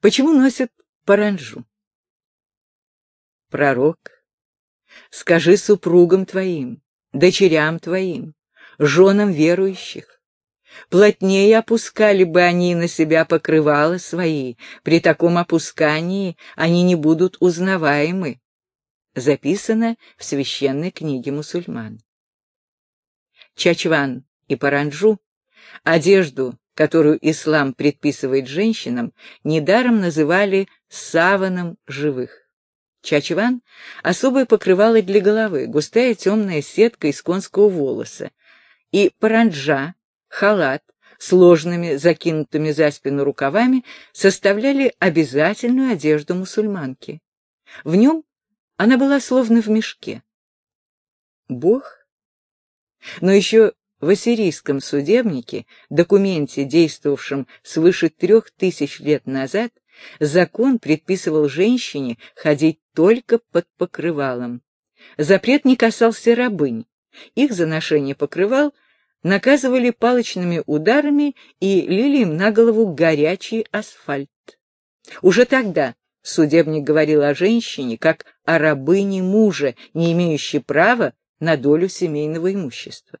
Почему носят паранжу? Пророк, скажи супругам твоим, дочерям твоим, женам верующих, плотнее опускали бы они на себя покрывала свои, при таком опускании они не будут узнаваемы. Записано в священной книге мусульман. Чачван и Паранджу одежду, которую ислам предписывает женщинам, недаром называли саваном живых. Чачван — особое покрывало для головы, густая темная сетка из конского волоса, и паранджа, халат, сложными закинутыми за спину рукавами, составляли обязательную одежду мусульманки. В нем она была словно в мешке. Бог? Но еще в ассирийском судебнике, документе, действовавшем свыше трех тысяч лет назад, закон предписывал женщине ходить только под покрывалом. Запрет не касался рабынь. Их за ношение покрывал наказывали палочными ударами и лили им на голову горячий асфальт. Уже тогда судебник говорил о женщине как о рабыне мужа, не имеющей права на долю семейного имущества.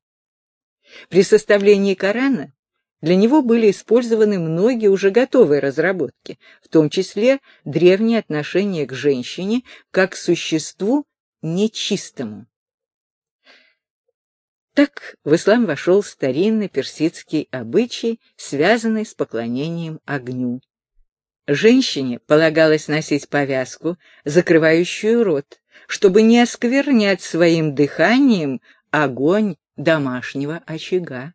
При составлении Корана для него были использованы многие уже готовые разработки, в том числе древние отношения к женщине как к существу нечистому. Так в ислам вошел старинный персидский обычай, связанный с поклонением огню. Женщине полагалось носить повязку, закрывающую рот, чтобы не осквернять своим дыханием огонь домашнего очага.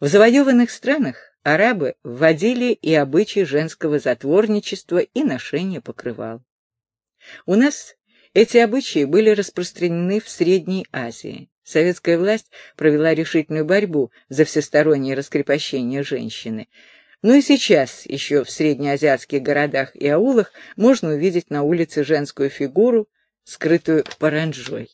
В завоеванных странах арабы вводили и обычаи женского затворничества и ношения покрывал. У нас эти обычаи были распространены в Средней Азии. Советская власть провела решительную борьбу за всестороннее раскрепощение женщины. Но и сейчас, еще в среднеазиатских городах и аулах, можно увидеть на улице женскую фигуру, скрытую паранджой.